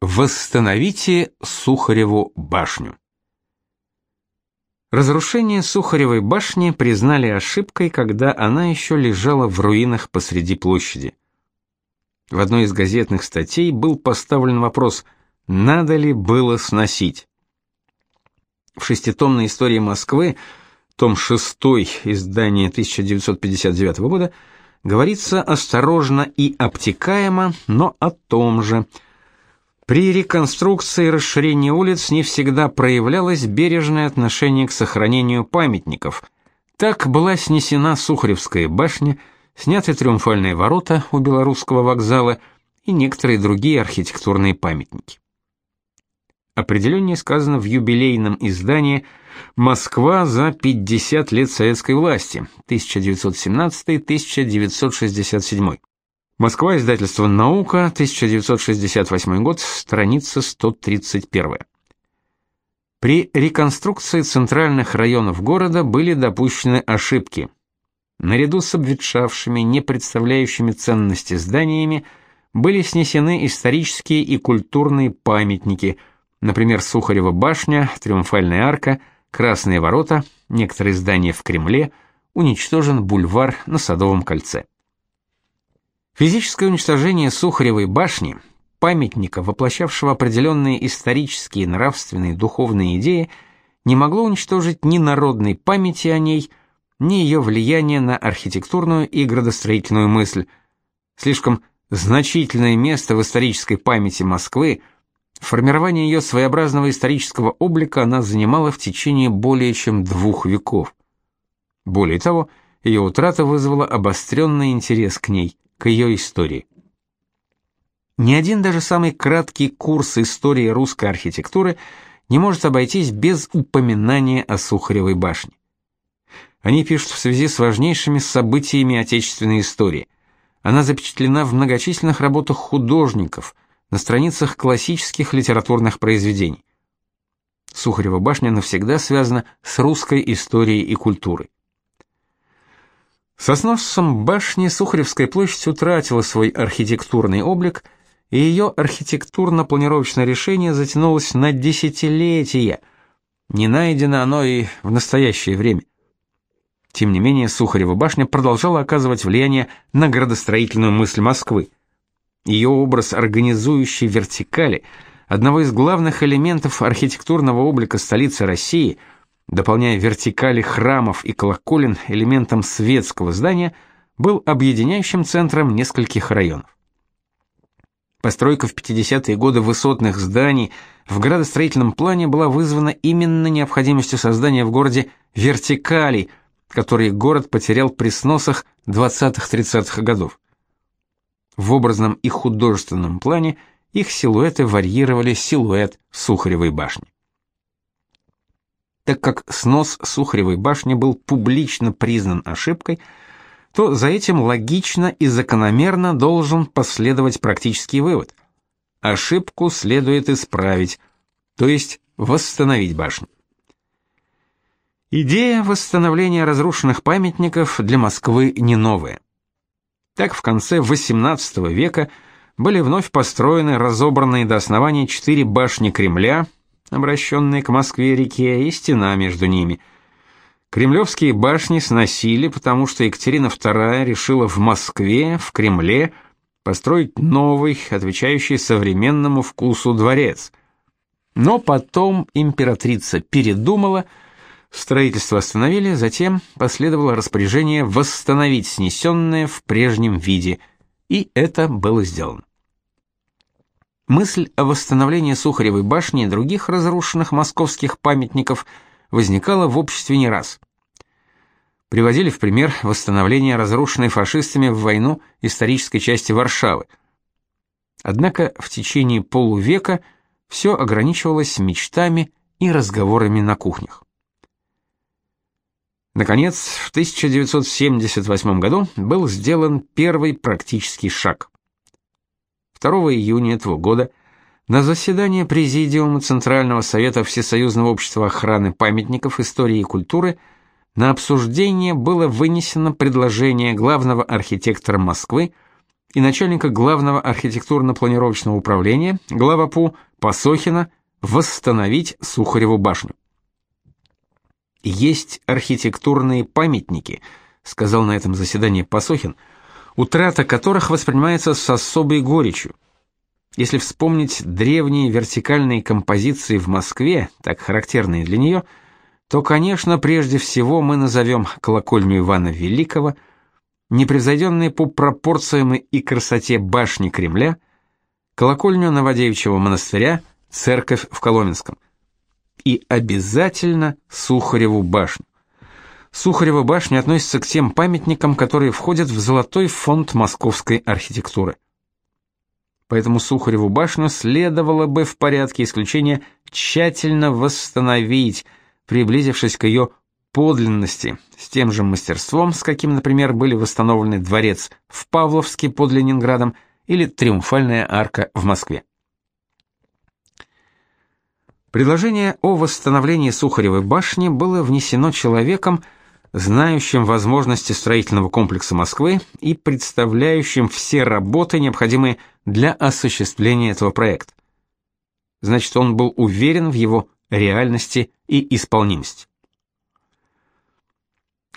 Восстановите Сухареву башню. Разрушение Сухаревой башни признали ошибкой, когда она еще лежала в руинах посреди площади. В одной из газетных статей был поставлен вопрос, надо ли было сносить. В шеститомной истории Москвы, том 6, издание 1959 года, говорится осторожно и обтекаемо, но о том же – при реконструкции и расширении улиц не всегда проявлялось бережное отношение к сохранению памятников. Так была снесена Сухаревская башня, сняты триумфальные ворота у Белорусского вокзала и некоторые другие архитектурные памятники. Определение сказано в юбилейном издании «Москва за 50 лет советской власти» 1917-1967. Москва, издательство «Наука», 1968 год, страница 131. При реконструкции центральных районов города были допущены ошибки. Наряду с обветшавшими, не представляющими ценности зданиями, были снесены исторические и культурные памятники, например, Сухарева башня, Триумфальная арка, Красные ворота, некоторые здания в Кремле, уничтожен бульвар на Садовом кольце. Физическое уничтожение Сухаревой башни, памятника, воплощавшего определенные исторические, нравственные, духовные идеи, не могло уничтожить ни народной памяти о ней, ни ее влияния на архитектурную и градостроительную мысль. Слишком значительное место в исторической памяти Москвы, формирование ее своеобразного исторического облика она занимала в течение более чем двух веков. Более того, ее утрата вызвала обостренный интерес к ней – к ее истории. Ни один даже самый краткий курс истории русской архитектуры не может обойтись без упоминания о Сухаревой башне. Они пишут в связи с важнейшими событиями отечественной истории. Она запечатлена в многочисленных работах художников, на страницах классических литературных произведений. Сухарева башня навсегда связана с русской историей и культурой. Со сносом башни Сухаревская площадь утратила свой архитектурный облик, и ее архитектурно-планировочное решение затянулось на десятилетия. Не найдено оно и в настоящее время. Тем не менее, Сухарева башня продолжала оказывать влияние на градостроительную мысль Москвы. Ее образ организующей вертикали, одного из главных элементов архитектурного облика столицы России – дополняя вертикали храмов и колоколен элементом светского здания, был объединяющим центром нескольких районов. Постройка в 50-е годы высотных зданий в градостроительном плане была вызвана именно необходимостью создания в городе вертикалей, которые город потерял при сносах 20-30-х годов. В образном и художественном плане их силуэты варьировали силуэт Сухаревой башни так как снос Сухаревой башни был публично признан ошибкой, то за этим логично и закономерно должен последовать практический вывод. Ошибку следует исправить, то есть восстановить башню. Идея восстановления разрушенных памятников для Москвы не новая. Так в конце XVIII века были вновь построены разобранные до основания четыре башни Кремля – обращенные к Москве-реке, и стена между ними. Кремлевские башни сносили, потому что Екатерина II решила в Москве, в Кремле, построить новый, отвечающий современному вкусу дворец. Но потом императрица передумала, строительство остановили, затем последовало распоряжение восстановить снесенное в прежнем виде, и это было сделано. Мысль о восстановлении Сухаревой башни и других разрушенных московских памятников возникала в обществе не раз. Приводили в пример восстановление разрушенной фашистами в войну исторической части Варшавы. Однако в течение полувека все ограничивалось мечтами и разговорами на кухнях. Наконец, в 1978 году был сделан первый практический шаг. 2 июня этого года на заседании Президиума Центрального совета Всесоюзного общества охраны памятников истории и культуры на обсуждение было вынесено предложение главного архитектора Москвы и начальника главного архитектурно-планировочного управления главапу Посохина восстановить Сухареву башню. Есть архитектурные памятники, сказал на этом заседании Посохин, утрата которых воспринимается с особой горечью. Если вспомнить древние вертикальные композиции в Москве, так характерные для нее, то, конечно, прежде всего мы назовем колокольню Ивана Великого, непревзойденные по пропорциям и красоте башни Кремля, колокольню Новодевичьего монастыря, церковь в Коломенском. И обязательно Сухареву башню. Сухарева башня относится к тем памятникам, которые входят в золотой фонд московской архитектуры. Поэтому Сухареву башню следовало бы в порядке исключения тщательно восстановить, приблизившись к ее подлинности, с тем же мастерством, с каким, например, были восстановлены дворец в Павловске под Ленинградом или Триумфальная арка в Москве. Предложение о восстановлении Сухаревой башни было внесено человеком, знающим возможности строительного комплекса Москвы и представляющим все работы, необходимые для осуществления этого проекта. Значит, он был уверен в его реальности и исполнимости.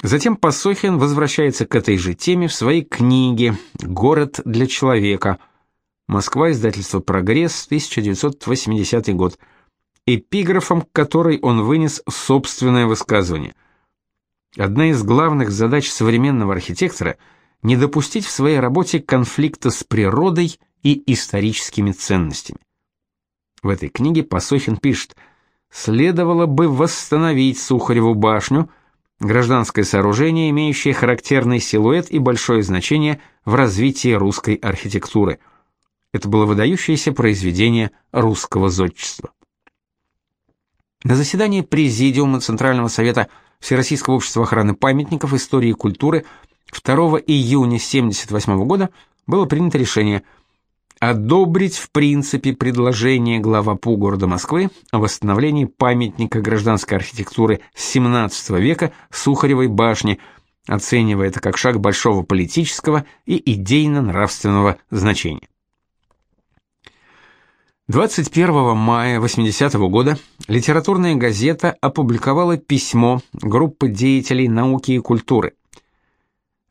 Затем Посохин возвращается к этой же теме в своей книге «Город для человека», Москва, издательство «Прогресс», 1980 год, эпиграфом которой он вынес собственное высказывание. Одна из главных задач современного архитектора – не допустить в своей работе конфликта с природой и историческими ценностями. В этой книге Посохин пишет – следовало бы восстановить Сухареву башню, гражданское сооружение, имеющее характерный силуэт и большое значение в развитии русской архитектуры. Это было выдающееся произведение русского зодчества. На заседании Президиума Центрального совета Всероссийского общества охраны памятников истории и культуры 2 июня 1978 года было принято решение – одобрить в принципе предложение главапу города Москвы о восстановлении памятника гражданской архитектуры XVII века Сухаревой башни, оценивая это как шаг большого политического и идейно-нравственного значения. 21 мая 80 -го года литературная газета опубликовала письмо группы деятелей науки и культуры.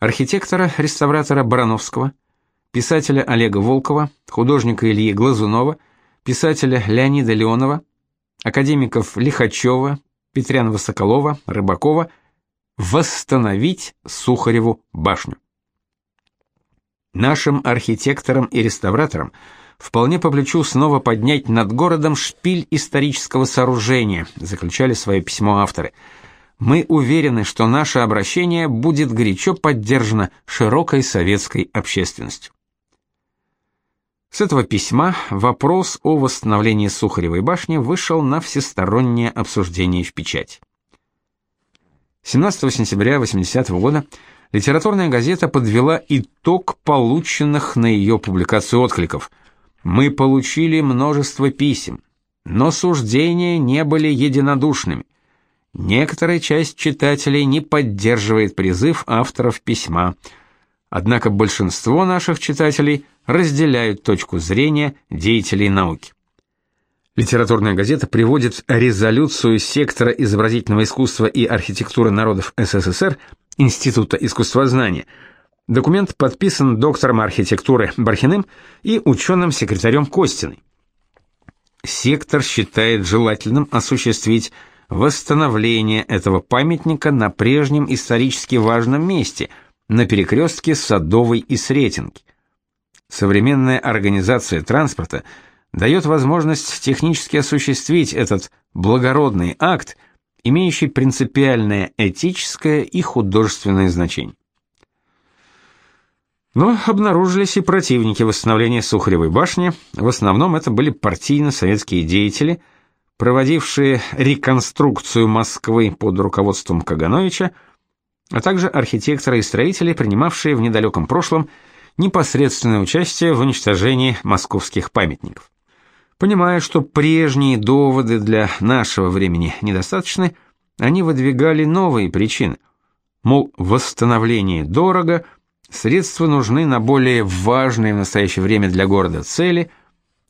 Архитектора-реставратора Барановского, писателя Олега Волкова, художника Ильи Глазунова, писателя Леонида Леонова, академиков Лихачева, Петрянова-Соколова, Рыбакова восстановить Сухареву башню. Нашим архитекторам и реставраторам вполне по плечу снова поднять над городом шпиль исторического сооружения, заключали свое письмо авторы. Мы уверены, что наше обращение будет горячо поддержано широкой советской общественностью. С этого письма вопрос о восстановлении Сухаревой башни вышел на всестороннее обсуждение в печать. 17 сентября 80 -го года литературная газета подвела итог полученных на ее публикацию откликов. Мы получили множество писем, но суждения не были единодушными. Некоторая часть читателей не поддерживает призыв авторов письма. Однако большинство наших читателей разделяют точку зрения деятелей науки. Литературная газета приводит резолюцию сектора изобразительного искусства и архитектуры народов СССР Института искусствознания. Документ подписан доктором архитектуры Бархиным и ученым-секретарем Костиной. Сектор считает желательным осуществить восстановление этого памятника на прежнем исторически важном месте, на перекрестке Садовой и Сретенки. Современная организация транспорта дает возможность технически осуществить этот благородный акт, имеющий принципиальное этическое и художественное значение. Но обнаружились и противники восстановления Сухаревой башни, в основном это были партийно-советские деятели, проводившие реконструкцию Москвы под руководством Кагановича, а также архитекторы и строители, принимавшие в недалеком прошлом непосредственное участие в уничтожении московских памятников. Понимая, что прежние доводы для нашего времени недостаточны, они выдвигали новые причины. Мол, восстановление дорого, средства нужны на более важные в настоящее время для города цели,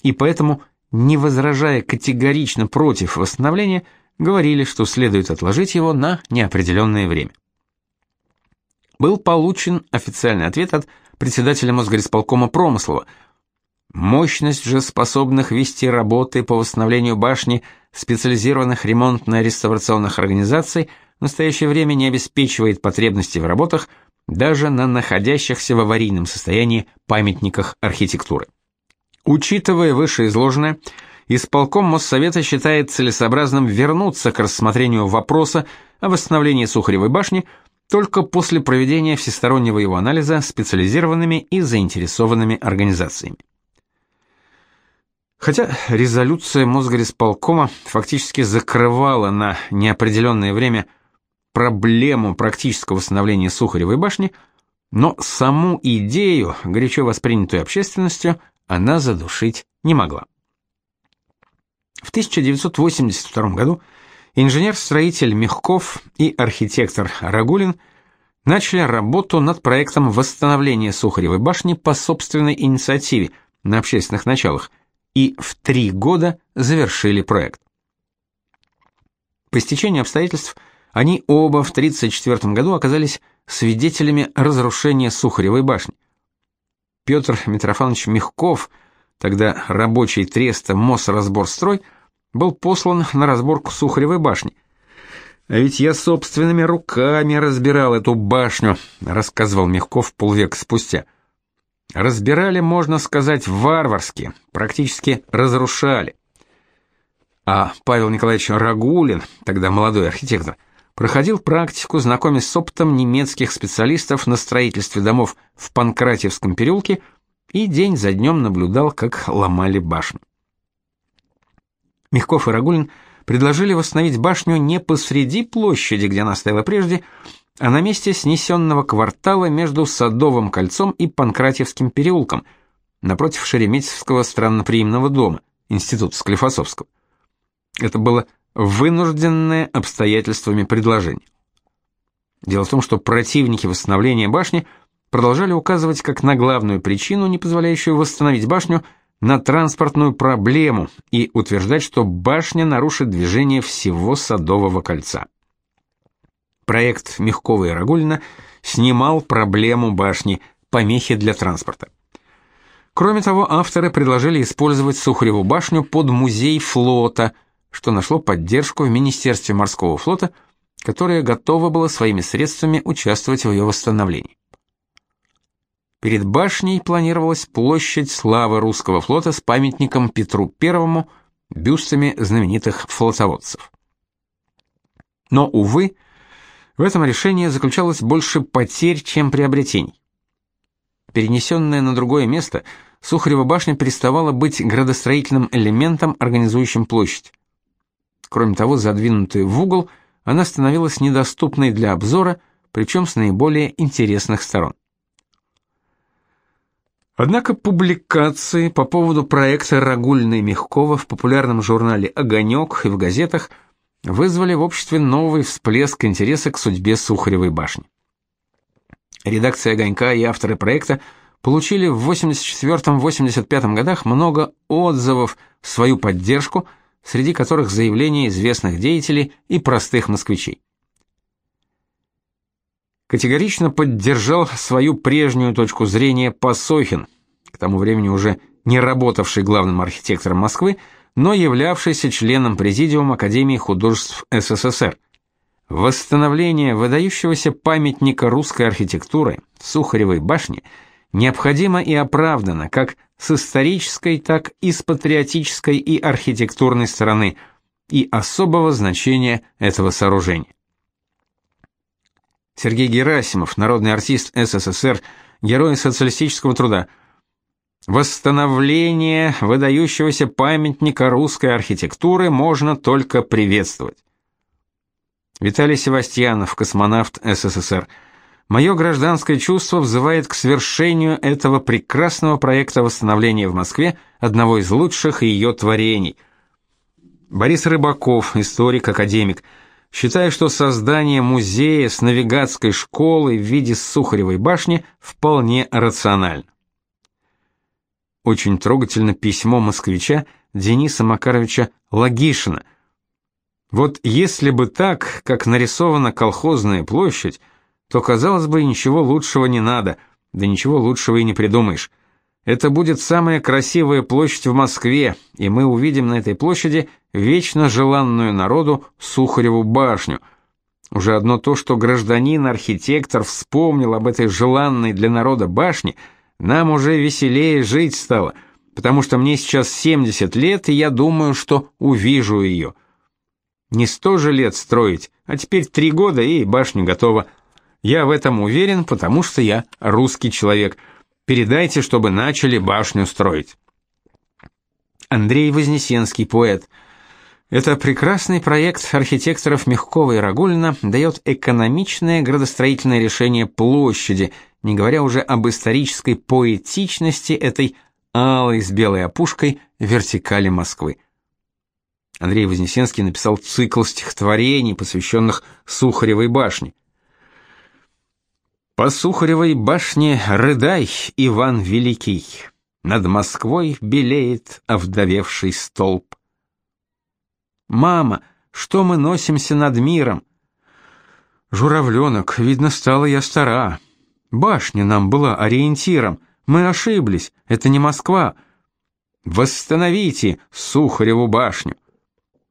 и поэтому, не возражая категорично против восстановления, говорили, что следует отложить его на неопределенное время. Был получен официальный ответ от председателя Мосгорисполкома Промыслова. Мощность же способных вести работы по восстановлению башни специализированных ремонтно-реставрационных организаций в настоящее время не обеспечивает потребности в работах даже на находящихся в аварийном состоянии памятниках архитектуры. Учитывая вышеизложенное, исполком Моссовета считает целесообразным вернуться к рассмотрению вопроса о восстановлении Сухаревой башни только после проведения всестороннего его анализа специализированными и заинтересованными организациями. Хотя резолюция Мосгорисполкома фактически закрывала на неопределенное время проблему практического восстановления Сухаревой башни, но саму идею, горячо воспринятую общественностью, она задушить не могла. В 1982 году инженер-строитель Мягков и архитектор Рагулин начали работу над проектом восстановления Сухаревой башни по собственной инициативе на общественных началах и в три года завершили проект. По стечению обстоятельств они оба в 1934 году оказались свидетелями разрушения Сухаревой башни. Петр Митрофанович Мягков – Тогда рабочий треста Мосразборстрой был послан на разборку Сухаревой башни. А ведь я собственными руками разбирал эту башню, рассказывал Мягков полвека спустя. Разбирали, можно сказать, варварски, практически разрушали. А Павел Николаевич Рагулин, тогда молодой архитектор, проходил практику, знакомясь с опытом немецких специалистов на строительстве домов в Панкратевском переулке и день за днем наблюдал, как ломали башню. Мягков и Рагулин предложили восстановить башню не посреди площади, где она стояла прежде, а на месте снесенного квартала между Садовым кольцом и Панкратевским переулком, напротив Шереметьевского странноприимного дома, института Склифосовского. Это было вынужденное обстоятельствами предложение. Дело в том, что противники восстановления башни – продолжали указывать как на главную причину, не позволяющую восстановить башню, на транспортную проблему и утверждать, что башня нарушит движение всего Садового кольца. Проект Мягкова и Рагулина снимал проблему башни, помехи для транспорта. Кроме того, авторы предложили использовать Сухареву башню под музей флота, что нашло поддержку в Министерстве морского флота, которое готово было своими средствами участвовать в ее восстановлении. Перед башней планировалась площадь славы русского флота с памятником Петру Первому, бюстами знаменитых флотоводцев. Но, увы, в этом решении заключалось больше потерь, чем приобретений. Перенесенная на другое место, Сухарева башня переставала быть градостроительным элементом, организующим площадь. Кроме того, задвинутая в угол, она становилась недоступной для обзора, причем с наиболее интересных сторон. Однако публикации по поводу проекта Рагульной Мягкова в популярном журнале «Огонек» и в газетах вызвали в обществе новый всплеск интереса к судьбе Сухаревой башни. Редакция «Огонька» и авторы проекта получили в 84-85 годах много отзывов в свою поддержку, среди которых заявления известных деятелей и простых москвичей категорично поддержал свою прежнюю точку зрения Пасохин, к тому времени уже не работавший главным архитектором Москвы, но являвшийся членом Президиума Академии художеств СССР. Восстановление выдающегося памятника русской архитектуры Сухаревой башни необходимо и оправдано как с исторической, так и с патриотической и архитектурной стороны и особого значения этого сооружения. Сергей Герасимов, народный артист СССР, герой социалистического труда. Восстановление выдающегося памятника русской архитектуры можно только приветствовать. Виталий Севастьянов, космонавт СССР. Мое гражданское чувство взывает к свершению этого прекрасного проекта восстановления в Москве одного из лучших ее творений. Борис Рыбаков, историк, академик. считая, что создание музея с навигатской школой в виде Сухаревой башни вполне рационально. Очень трогательно письмо москвича Дениса Макаровича Логишина. Вот если бы так, как нарисована колхозная площадь, то, казалось бы, ничего лучшего не надо, да ничего лучшего и не придумаешь. Это будет самая красивая площадь в Москве, и мы увидим на этой площади вечно желанную народу Сухареву башню. Уже одно то, что гражданин-архитектор вспомнил об этой желанной для народа башне, нам уже веселее жить стало, потому что мне сейчас 70 лет, и я думаю, что увижу ее. Не сто же лет строить, а теперь три года, и башня готова. Я в этом уверен, потому что я русский человек – Передайте, чтобы начали башню строить. Андрей Вознесенский, поэт. Это прекрасный проект архитекторов Мягкова и Рагулина дает экономичное градостроительное решение площади, не говоря уже об исторической поэтичности этой алой с белой опушкой вертикали Москвы. Андрей Вознесенский написал цикл стихотворений, посвященных Сухаревой башне. По Сухаревой башне рыдай, Иван Великий, Над Москвой белеет овдовевший столб. Мама, что мы носимся над миром? Журавленок, видно, стала я стара. Башня нам была ориентиром. Мы ошиблись, это не Москва. Восстановите Сухареву башню.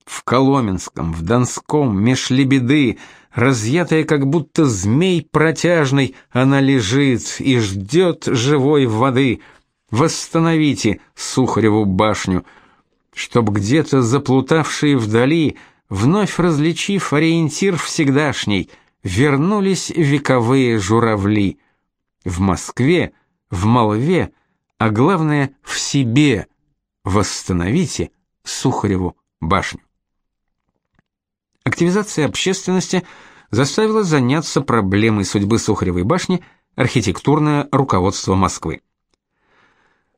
В Коломенском, в Донском, меж лебеды — разъятая как будто змей протяжный, она лежит и ждет живой воды. Восстановите Сухареву башню, чтоб где-то заплутавшие вдали, вновь различив ориентир всегдашний, вернулись вековые журавли. В Москве, в молве, а главное в себе восстановите Сухареву башню. Активизация общественности заставила заняться проблемой судьбы Сухаревой башни архитектурное руководство Москвы.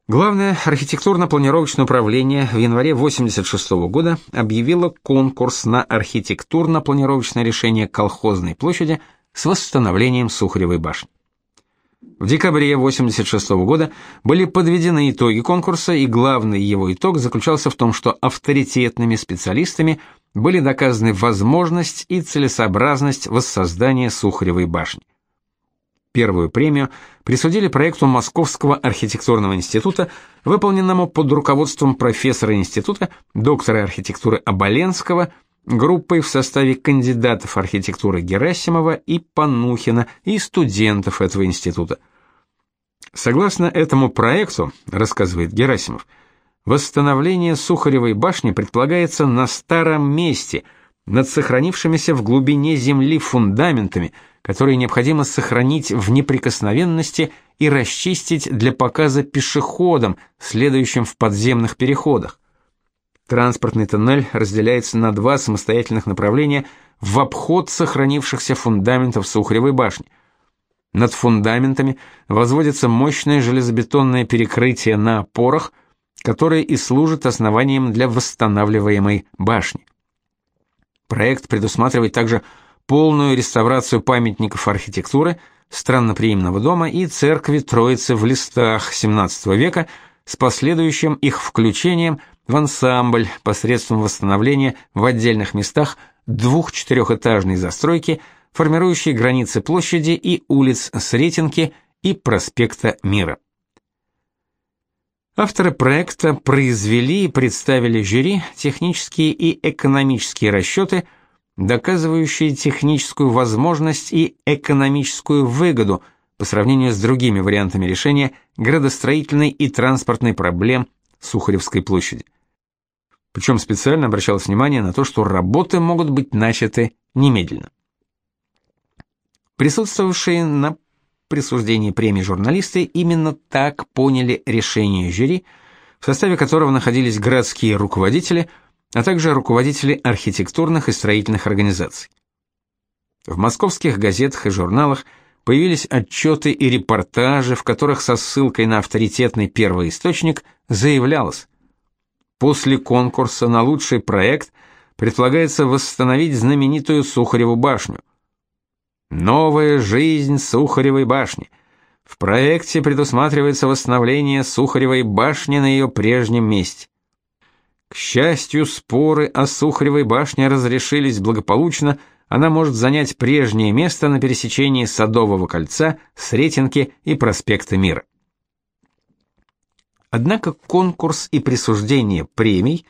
Главное архитектурно-планировочное управление в январе 86 года объявило конкурс на архитектурно-планировочное решение колхозной площади с восстановлением Сухаревой башни. В декабре 86 года были подведены итоги конкурса, и главный его итог заключался в том, что авторитетными специалистами – были доказаны возможность и целесообразность воссоздания Сухаревой башни. Первую премию присудили проекту Московского архитектурного института, выполненному под руководством профессора института, доктора архитектуры Оболенского, группой в составе кандидатов архитектуры Герасимова и Панухина и студентов этого института. Согласно этому проекту, рассказывает Герасимов, Восстановление Сухаревой башни предполагается на старом месте, над сохранившимися в глубине земли фундаментами, которые необходимо сохранить в неприкосновенности и расчистить для показа пешеходам, следующим в подземных переходах. Транспортный тоннель разделяется на два самостоятельных направления в обход сохранившихся фундаментов Сухаревой башни. Над фундаментами возводится мощное железобетонное перекрытие на опорах – которое и служит основанием для восстанавливаемой башни. Проект предусматривает также полную реставрацию памятников архитектуры, странноприимного дома и церкви Троицы в листах XVII века с последующим их включением в ансамбль посредством восстановления в отдельных местах двух-четырехэтажной застройки, формирующей границы площади и улиц Сретенки и проспекта Мира. Авторы проекта произвели и представили жюри технические и экономические расчеты, доказывающие техническую возможность и экономическую выгоду по сравнению с другими вариантами решения градостроительной и транспортной проблем Сухаревской площади. Причем специально обращалось внимание на то, что работы могут быть начаты немедленно. Присутствовавшие на присуждении премии журналисты именно так поняли решение жюри, в составе которого находились городские руководители, а также руководители архитектурных и строительных организаций. В московских газетах и журналах появились отчеты и репортажи, в которых со ссылкой на авторитетный первоисточник заявлялось: После конкурса на лучший проект предполагается восстановить знаменитую Сухареву башню. Новая жизнь Сухаревой башни. В проекте предусматривается восстановление Сухаревой башни на ее прежнем месте. К счастью, споры о Сухаревой башне разрешились благополучно, она может занять прежнее место на пересечении Садового кольца, Сретенки и проспекта Мира. Однако конкурс и присуждение премий,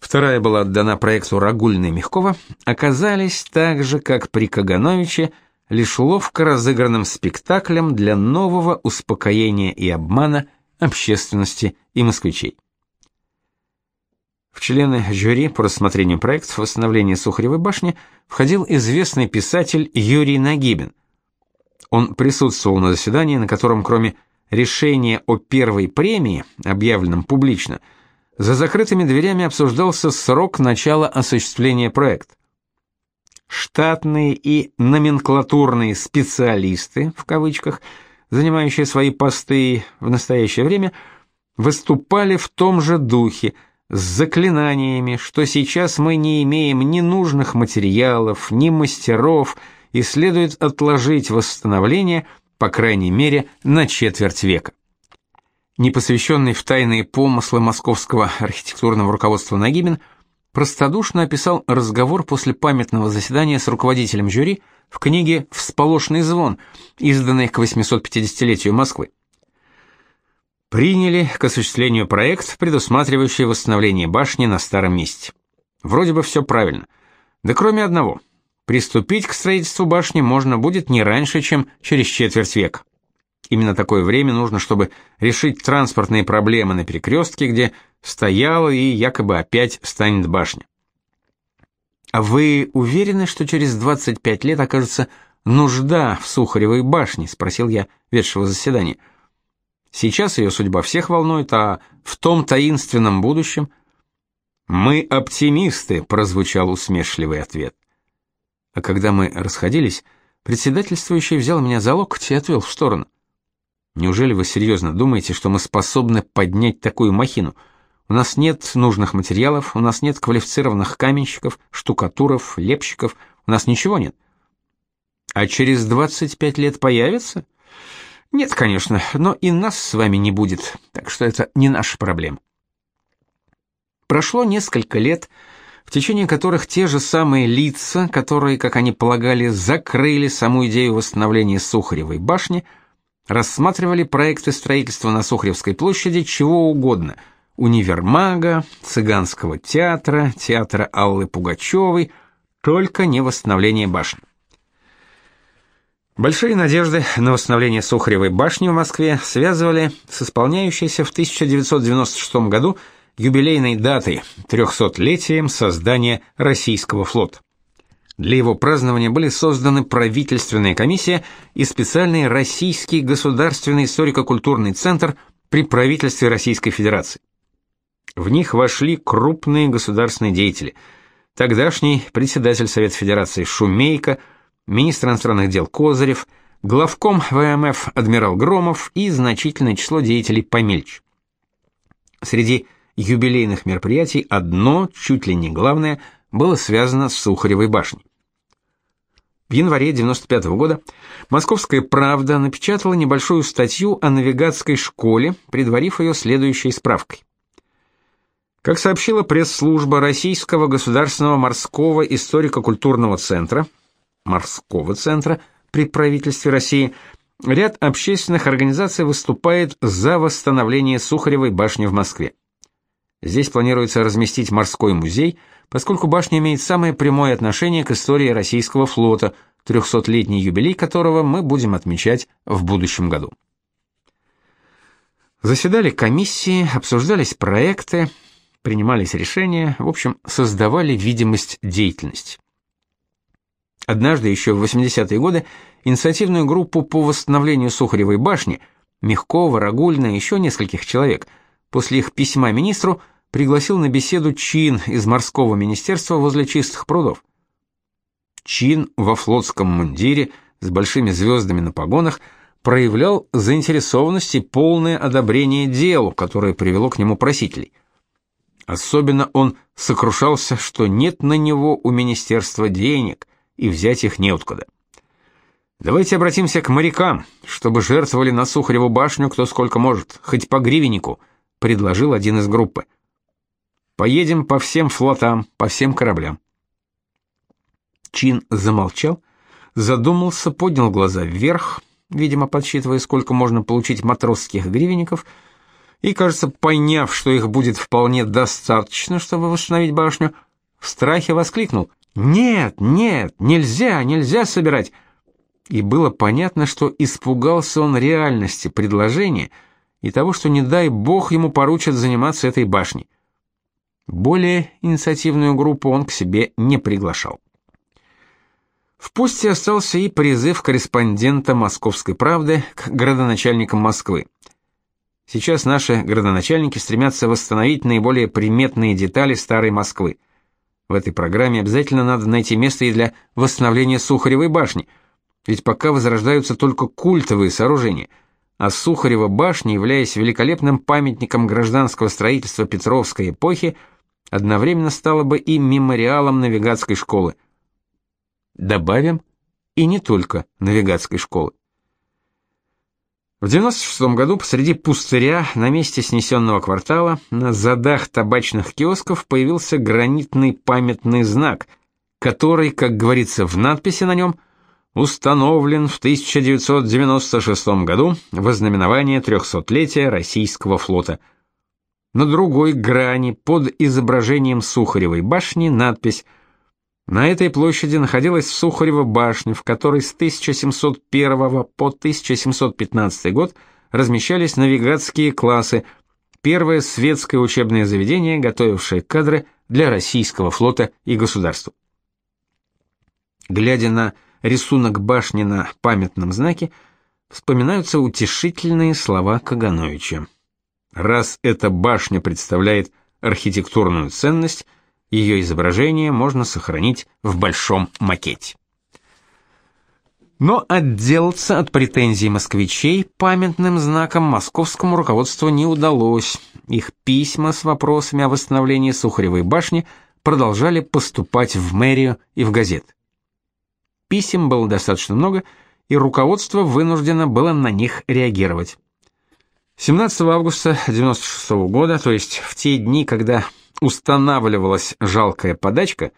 вторая была отдана проекту Рагульной Мягкова, оказались так же, как при Кагановиче, лишь ловко разыгранным спектаклем для нового успокоения и обмана общественности и москвичей. В члены жюри по рассмотрению проектов восстановления Сухаревой башни входил известный писатель Юрий Нагибин. Он присутствовал на заседании, на котором кроме решения о первой премии, объявленном публично, за закрытыми дверями обсуждался срок начала осуществления проекта. Штатные и номенклатурные специалисты, в кавычках, занимающие свои посты в настоящее время, выступали в том же духе – с заклинаниями, что сейчас мы не имеем ни нужных материалов, ни мастеров, и следует отложить восстановление, по крайней мере, на четверть века. Непосвященный в тайные помыслы московского архитектурного руководства Нагибин простодушно описал разговор после памятного заседания с руководителем жюри в книге «Всполошный звон», изданной к 850-летию Москвы приняли к осуществлению проект, предусматривающий восстановление башни на старом месте. Вроде бы все правильно. Да кроме одного. Приступить к строительству башни можно будет не раньше, чем через четверть века. Именно такое время нужно, чтобы решить транспортные проблемы на перекрестке, где стояла и якобы опять станет башня. А вы уверены, что через 25 лет окажется нужда в Сухаревой башне, спросил я ведшего заседания. Сейчас ее судьба всех волнует, а в том таинственном будущем мы оптимисты, прозвучал усмешливый ответ. А когда мы расходились, председательствующий взял меня за локоть и отвел в сторону. Неужели вы серьезно думаете, что мы способны поднять такую махину? У нас нет нужных материалов, у нас нет квалифицированных каменщиков, штукатуров, лепщиков, у нас ничего нет. А через 25 лет появится? Нет, конечно, но и нас с вами не будет, так что это не наша проблема. Прошло несколько лет, в течение которых те же самые лица, которые, как они полагали, закрыли саму идею восстановления Сухаревой башни, рассматривали проекты строительства на Сухаревской площади чего угодно: универмага, цыганского театра, театра Аллы Пугачевой, только не восстановление башни. Большие надежды на восстановление Сухаревой башни в Москве связывали с исполняющейся в 1996 году юбилейной датой 300-летием создания российского флота. Для его празднования были созданы правительственная комиссия и специальный Российский государственный историко-культурный центр при правительстве Российской Федерации. В них вошли крупные государственные деятели. Тогдашний председатель Совета Федерации Шумейко – министр иностранных дел Козырев, главком ВМФ адмирал Громов и значительное число деятелей помельче. Среди юбилейных мероприятий одно, чуть ли не главное, было связано с Сухаревой башней. В январе 95 -го года Московская правда напечатала небольшую статью о навигатской школе, предварив ее следующей справкой. Как сообщила пресс-служба Российского государственного морского историко-культурного центра, морского центра при правительстве России, ряд общественных организаций выступает за восстановление Сухаревой башни в Москве. Здесь планируется разместить морской музей, поскольку башня имеет самое прямое отношение к истории российского флота, 300-летний юбилей которого мы будем отмечать в будущем году. Заседали комиссии, обсуждались проекты, принимались решения, в общем, создавали видимость деятельности. Однажды еще в 80-е годы инициативную группу по восстановлению Сухаревой башни Мягкова, Рагульна и еще нескольких человек после их письма министру пригласил на беседу Чин из морского министерства возле чистых прудов. Чин во флотском мундире с большими звездами на погонах проявлял заинтересованность и полное одобрение делу, которое привело к нему просителей. Особенно он сокрушался, что нет на него у министерства денег, и взять их неоткуда. Давайте обратимся к морякам, чтобы жертвовали на Сухареву башню кто сколько может, хоть по гривеннику, предложил один из группы. Поедем по всем флотам, по всем кораблям. Чин замолчал, задумался, поднял глаза вверх, видимо, подсчитывая, сколько можно получить матросских гривенников, и, кажется, поняв, что их будет вполне достаточно, чтобы восстановить башню, в страхе воскликнул: "Нет, нет, нельзя, нельзя собирать!" И было понятно, что испугался он реальности предложения и того, что не дай бог ему поручат заниматься этой башней. Более инициативную группу он к себе не приглашал. В пусте остался и призыв корреспондента Московской правды к градоначальникам Москвы. Сейчас наши градоначальники стремятся восстановить наиболее приметные детали старой Москвы. В этой программе обязательно надо найти место и для восстановления Сухаревой башни, ведь пока возрождаются только культовые сооружения, а Сухарева башня, являясь великолепным памятником гражданского строительства Петровской эпохи, одновременно стала бы и мемориалом навигатской школы. Добавим, и не только навигатской школы. В 96 году посреди пустыря на месте снесенного квартала на задах табачных киосков появился гранитный памятный знак, который, как говорится в надписи на нем, установлен в 1996 году в ознаменование 300-летия российского флота. На другой грани под изображением Сухаревой башни надпись на этой площади находилась Сухарева башня, в которой с 1701 по 1715 год размещались навигатские классы, первое светское учебное заведение, готовившее кадры для российского флота и государства. Глядя на рисунок башни на памятном знаке, вспоминаются утешительные слова Кагановича. Раз эта башня представляет архитектурную ценность, ее изображение можно сохранить в большом макете. Но отделаться от претензий москвичей памятным знаком московскому руководству не удалось. Их письма с вопросами о восстановлении Сухаревой башни продолжали поступать в мэрию и в газеты. Писем было достаточно много, и руководство вынуждено было на них реагировать. 17 августа 1996 года, то есть в те дни, когда устанавливалась жалкая подачка,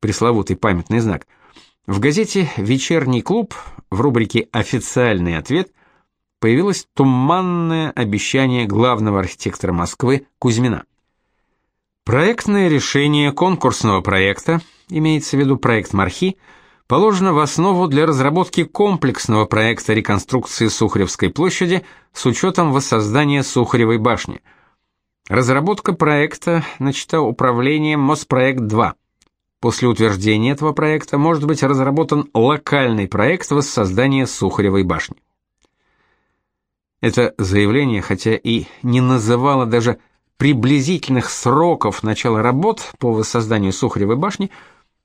пресловутый памятный знак, в газете «Вечерний клуб» в рубрике «Официальный ответ» появилось туманное обещание главного архитектора Москвы Кузьмина. Проектное решение конкурсного проекта, имеется в виду проект Мархи, положено в основу для разработки комплексного проекта реконструкции Сухаревской площади с учетом воссоздания Сухаревой башни – Разработка проекта начата управлением Моспроект-2. После утверждения этого проекта может быть разработан локальный проект воссоздания Сухаревой башни. Это заявление, хотя и не называло даже приблизительных сроков начала работ по воссозданию Сухаревой башни,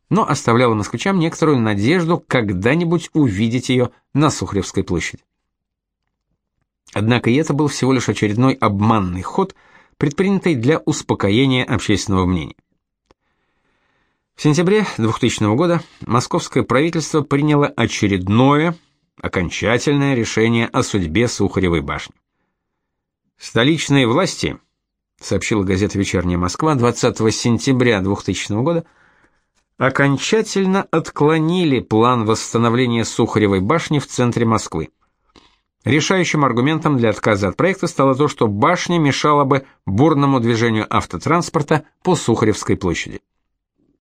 но оставляло москвичам некоторую надежду когда-нибудь увидеть ее на Сухаревской площади. Однако и это был всего лишь очередной обманный ход – предпринятой для успокоения общественного мнения. В сентябре 2000 года московское правительство приняло очередное, окончательное решение о судьбе Сухаревой башни. Столичные власти, сообщила газета Вечерняя Москва 20 сентября 2000 года, окончательно отклонили план восстановления Сухаревой башни в центре Москвы. Решающим аргументом для отказа от проекта стало то, что башня мешала бы бурному движению автотранспорта по Сухаревской площади.